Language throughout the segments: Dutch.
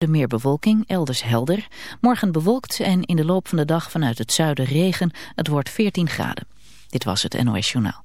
De meer bewolking, elders helder. Morgen bewolkt en in de loop van de dag vanuit het zuiden regen. Het wordt 14 graden. Dit was het NOS Journaal.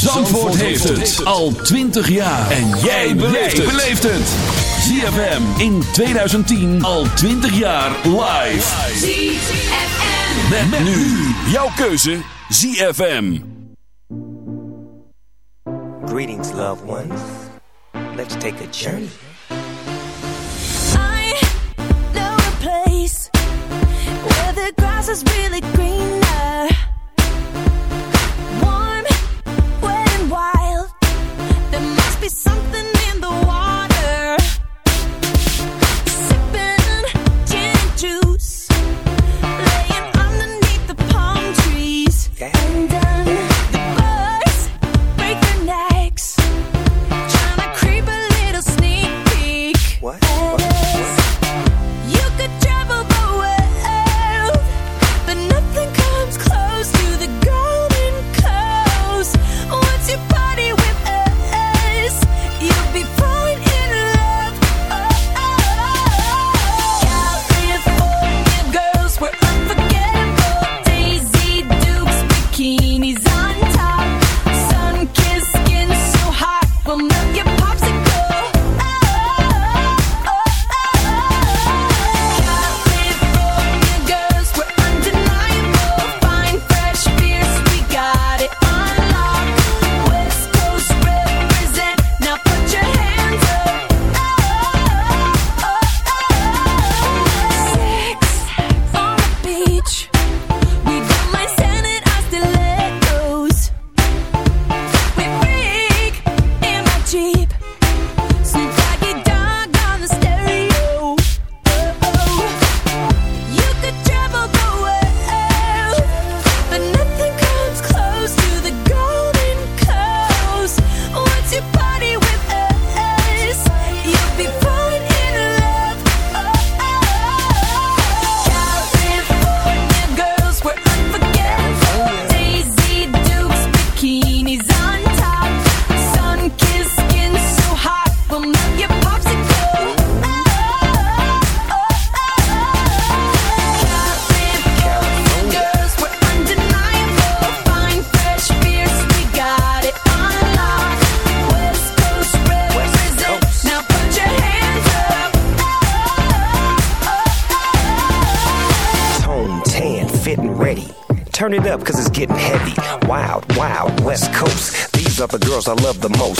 Zandvoort heeft het al 20 jaar. En jij beleeft het. ZFM in 2010 al 20 jaar live. ZFM. Met, nu jouw keuze ZFM. Greetings, loved ones. Let's take a journey. I know a place where the grass is really greener. Be something girls I love the most.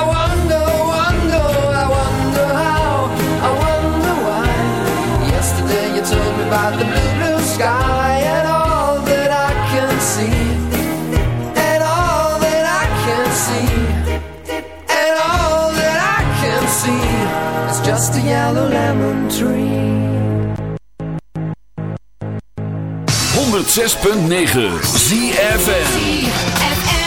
just a yellow lemon tree. 106.9 ZFN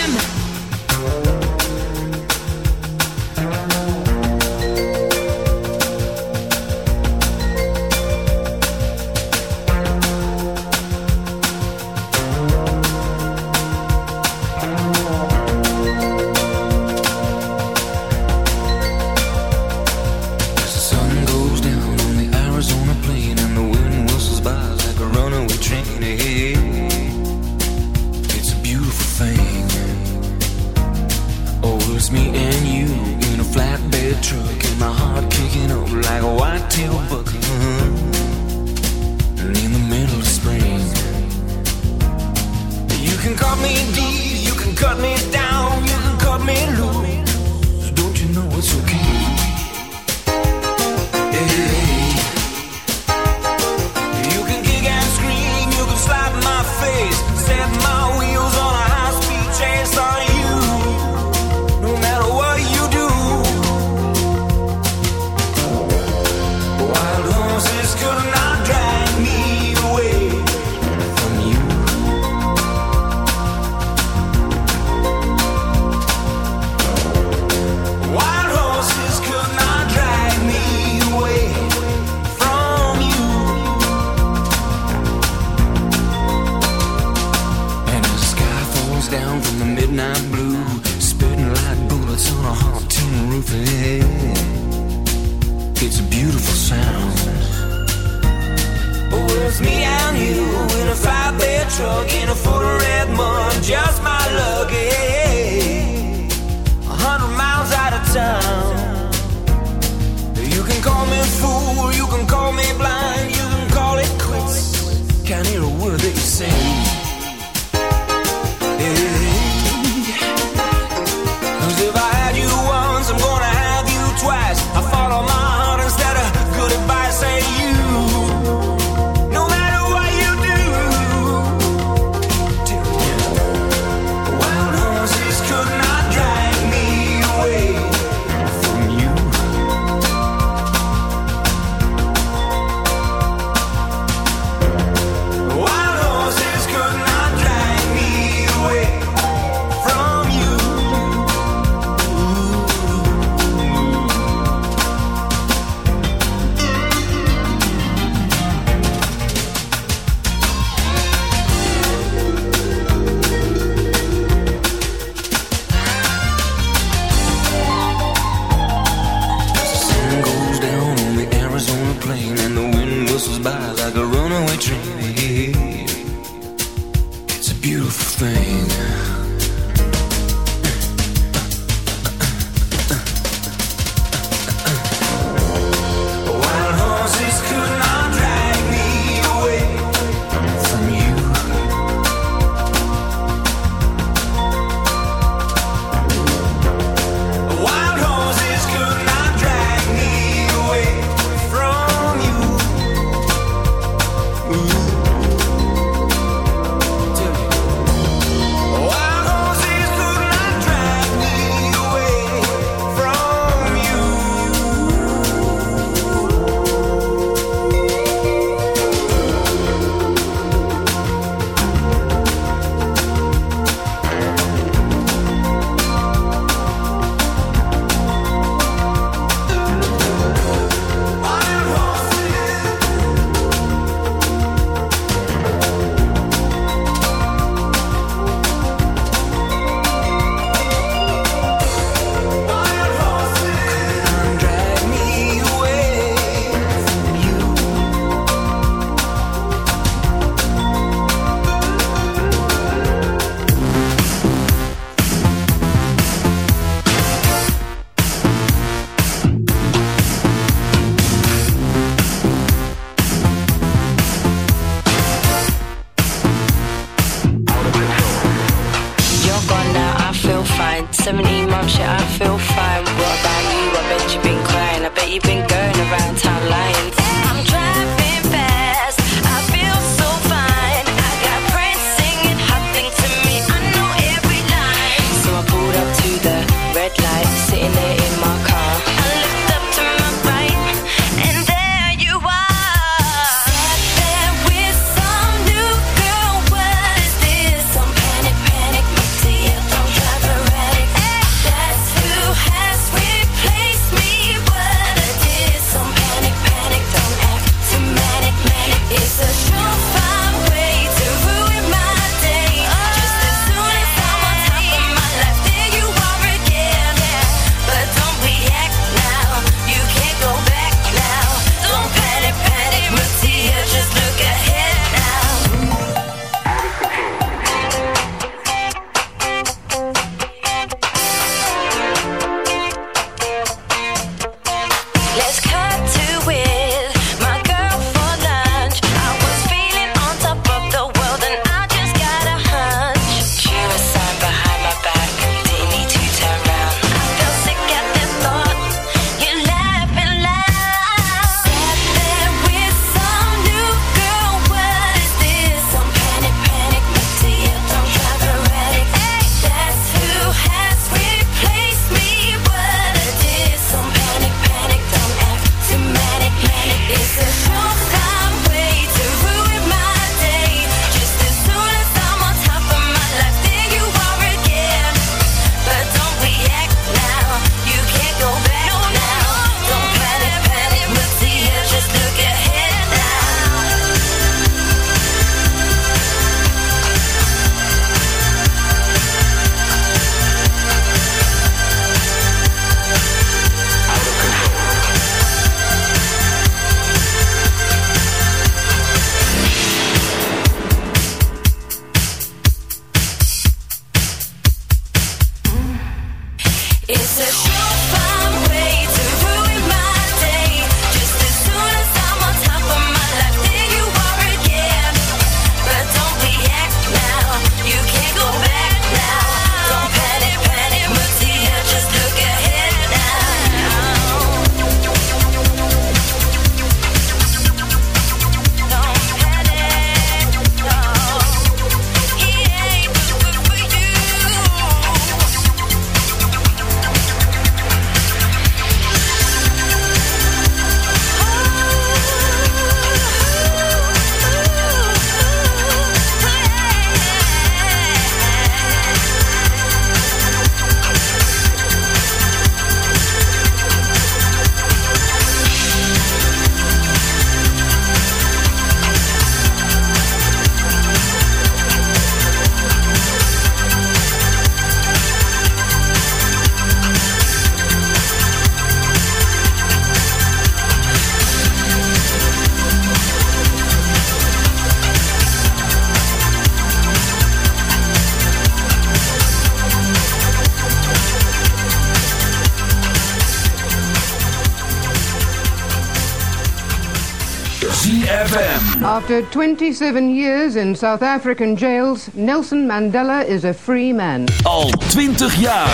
After 27 years in South African jails, Nelson Mandela is a free man. Al 20 jaar.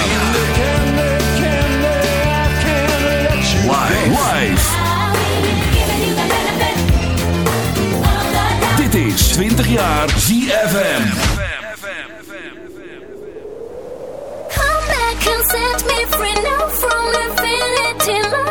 Dit is 20 jaar ZFM. Come back and set me free now from infinity love.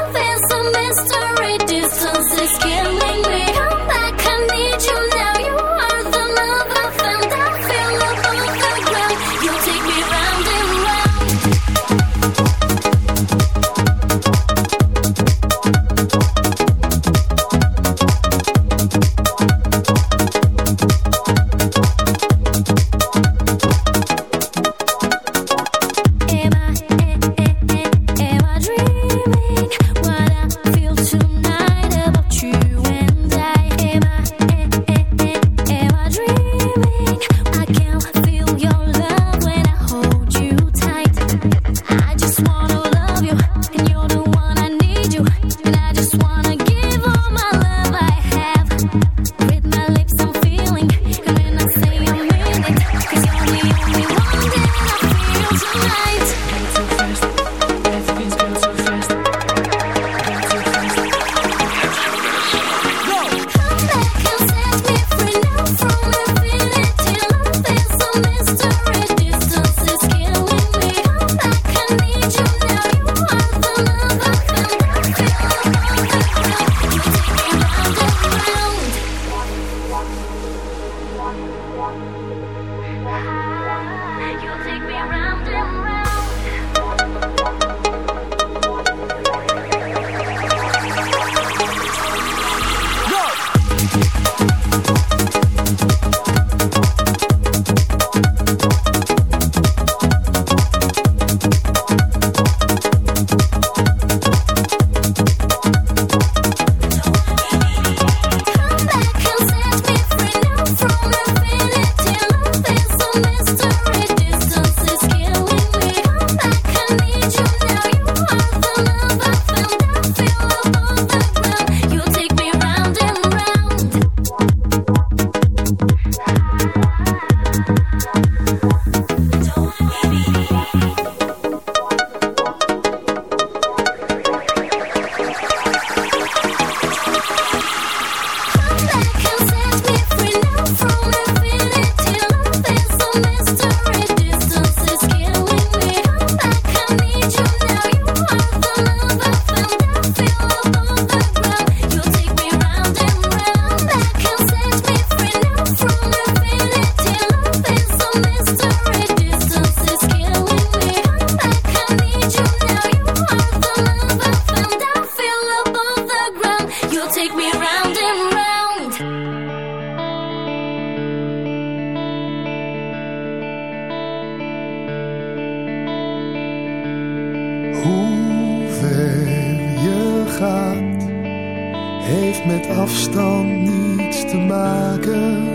heeft met afstand niets te maken,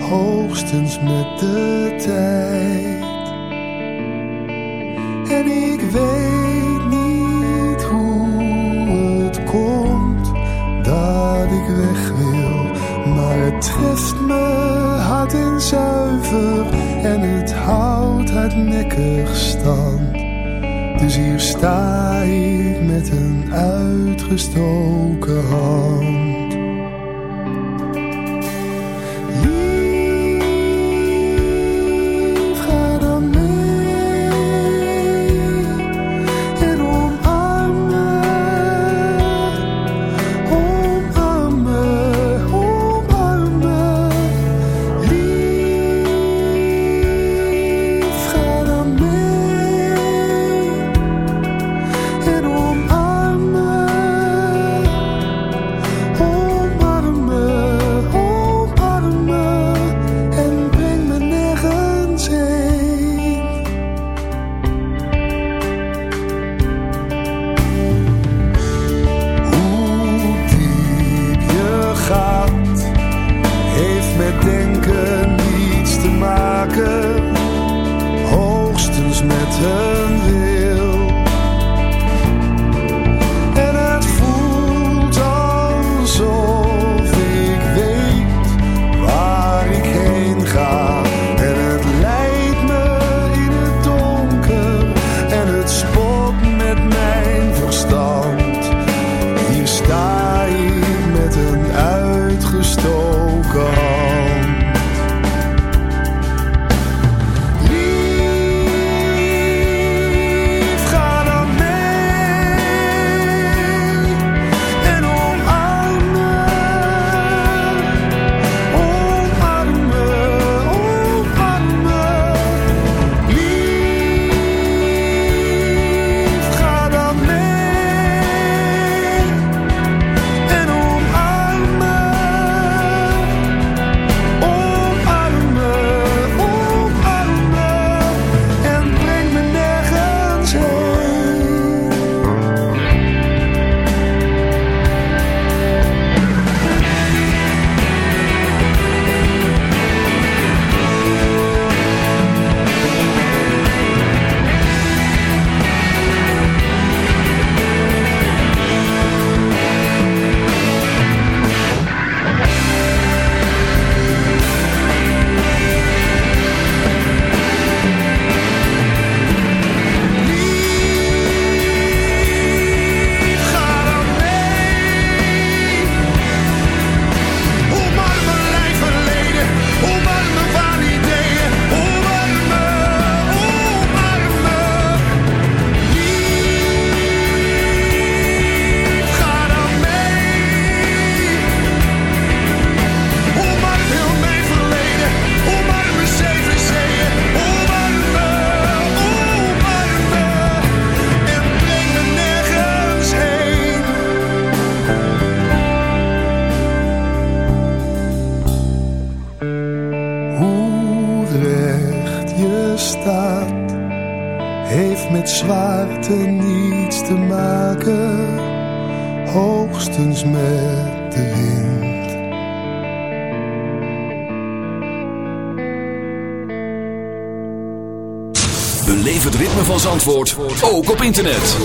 hoogstens met de tijd. En ik weet niet hoe het komt dat ik weg wil, maar het treft me hard en zuiver en het houdt hardnekkig stand. Dus hier sta ik met een uitgestoken hand. met zwaarte niets te maken, hoogstens met de wind. Beleef het ritme van Zandvoort, ook op internet.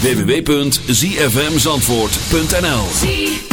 www.zfmzandvoort.nl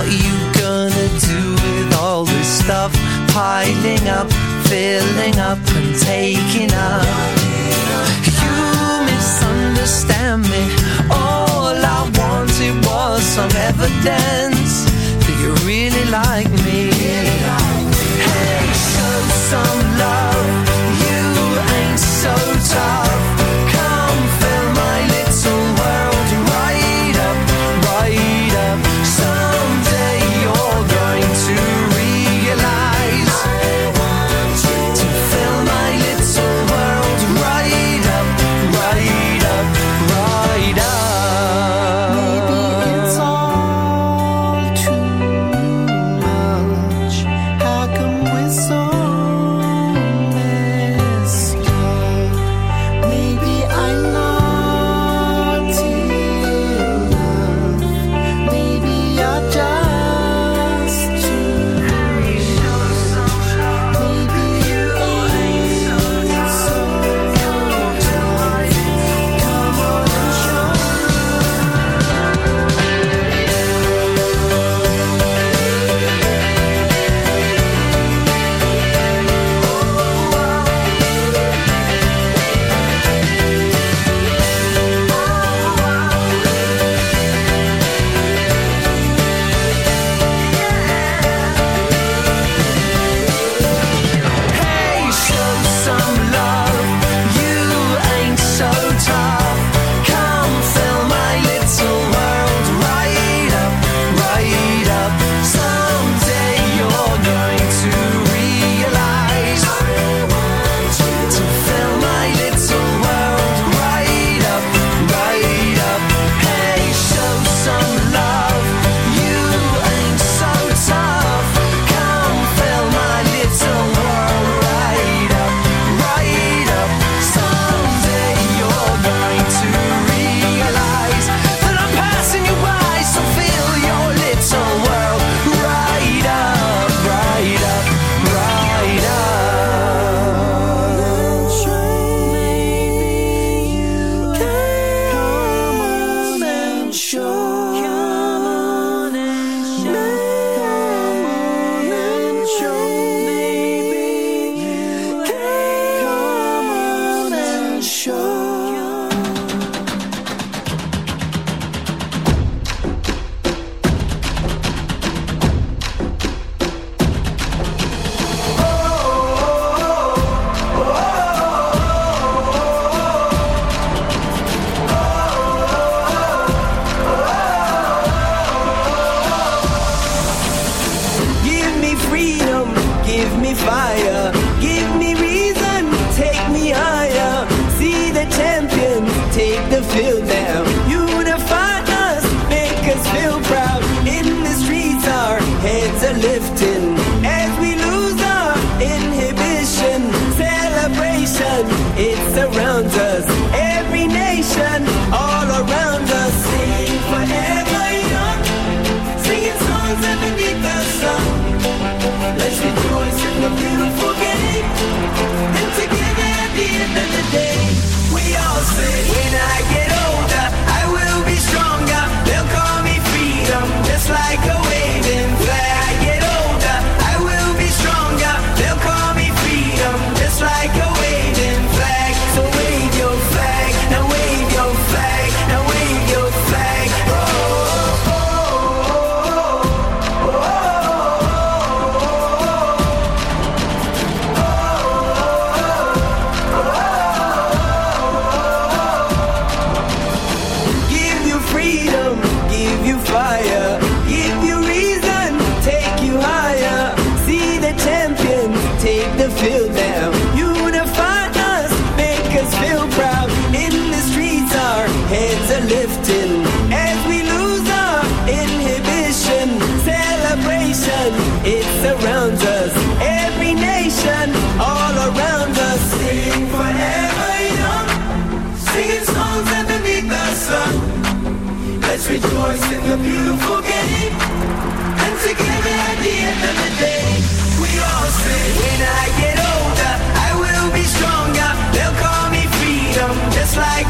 What you gonna do with all this stuff piling up, filling up and taking up? You misunderstand me. All I wanted was some evidence that you really like me. Hey, show some. Like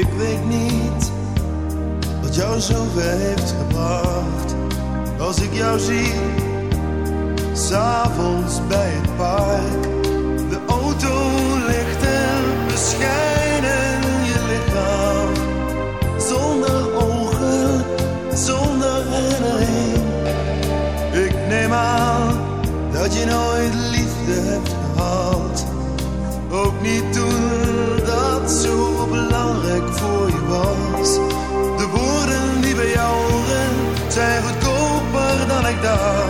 Ik weet niet wat jou zover heeft gebracht. Als ik jou zie, s'avonds bij het park. De auto ligt en bescheiden je lichaam. Zonder ogen, zonder herinnering. Ik neem aan dat je nooit door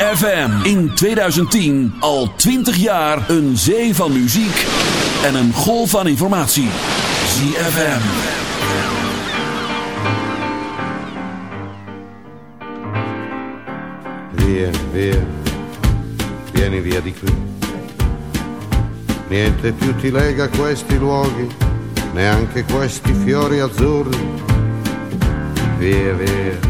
ZFM in 2010 al 20 jaar een zee van muziek en een golf van informatie. ZFM. Via, via, vieni via di qui. Niente più ti lega questi luoghi, neanche questi fiori azzurri. Via, via,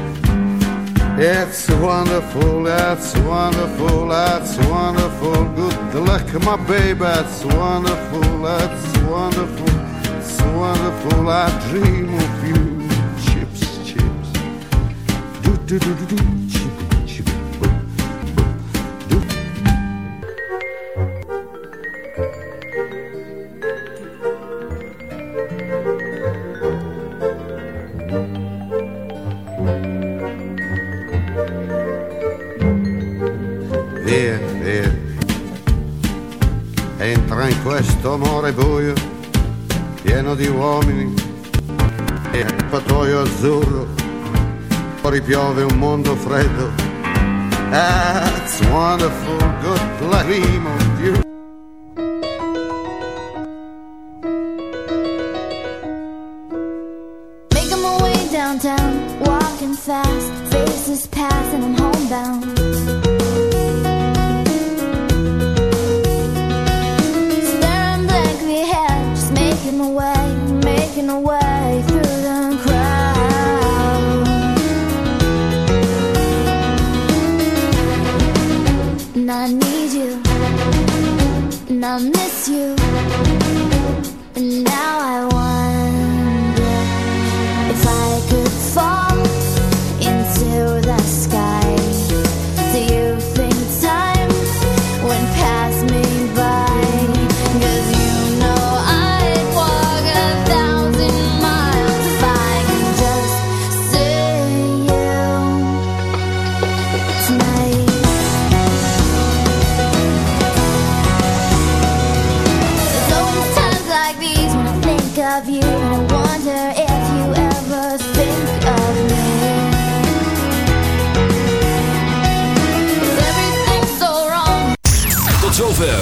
It's wonderful, it's wonderful, it's wonderful. Good luck, my baby, it's wonderful, it's wonderful, it's wonderful. I dream of you. Chips, chips. Do do do do do. Do. Via, questo amore buio, pieno di uomini e acquatoio azzurro. Fuori piove un mondo freddo. That's wonderful, good dream of you. Making my way downtown, walking fast, faces pass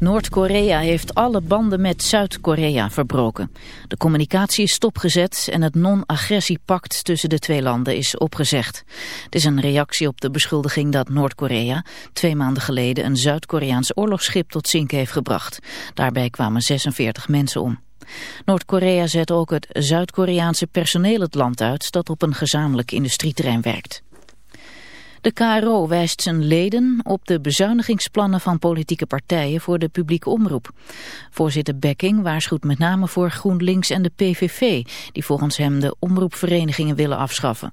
Noord-Korea heeft alle banden met Zuid-Korea verbroken. De communicatie is stopgezet en het non-agressiepact tussen de twee landen is opgezegd. Het is een reactie op de beschuldiging dat Noord-Korea twee maanden geleden een Zuid-Koreaans oorlogsschip tot zinken heeft gebracht. Daarbij kwamen 46 mensen om. Noord-Korea zet ook het Zuid-Koreaanse personeel het land uit dat op een gezamenlijk industrieterrein werkt. De KRO wijst zijn leden op de bezuinigingsplannen van politieke partijen voor de publieke omroep. Voorzitter Bekking waarschuwt met name voor GroenLinks en de PVV, die volgens hem de omroepverenigingen willen afschaffen.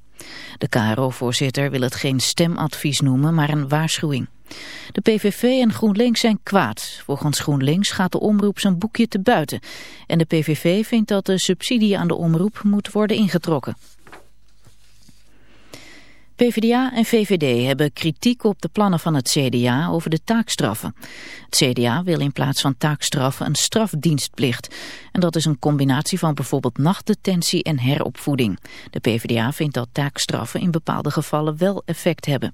De KRO-voorzitter wil het geen stemadvies noemen, maar een waarschuwing. De PVV en GroenLinks zijn kwaad. Volgens GroenLinks gaat de omroep zijn boekje te buiten. En de PVV vindt dat de subsidie aan de omroep moet worden ingetrokken. PvdA en VVD hebben kritiek op de plannen van het CDA over de taakstraffen. Het CDA wil in plaats van taakstraffen een strafdienstplicht. En dat is een combinatie van bijvoorbeeld nachtdetentie en heropvoeding. De PvdA vindt dat taakstraffen in bepaalde gevallen wel effect hebben.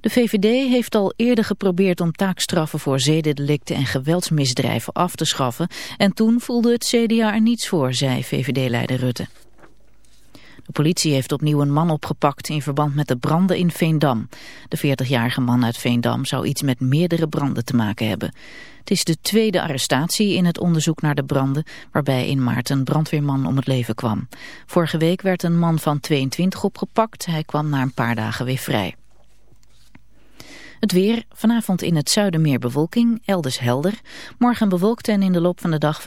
De VVD heeft al eerder geprobeerd om taakstraffen voor zedendelicten en geweldsmisdrijven af te schaffen. En toen voelde het CDA er niets voor, zei VVD-leider Rutte. De politie heeft opnieuw een man opgepakt in verband met de branden in Veendam. De 40-jarige man uit Veendam zou iets met meerdere branden te maken hebben. Het is de tweede arrestatie in het onderzoek naar de branden... waarbij in maart een brandweerman om het leven kwam. Vorige week werd een man van 22 opgepakt. Hij kwam na een paar dagen weer vrij. Het weer, vanavond in het zuiden meer bewolking, elders helder. Morgen bewolkt en in de loop van de dag...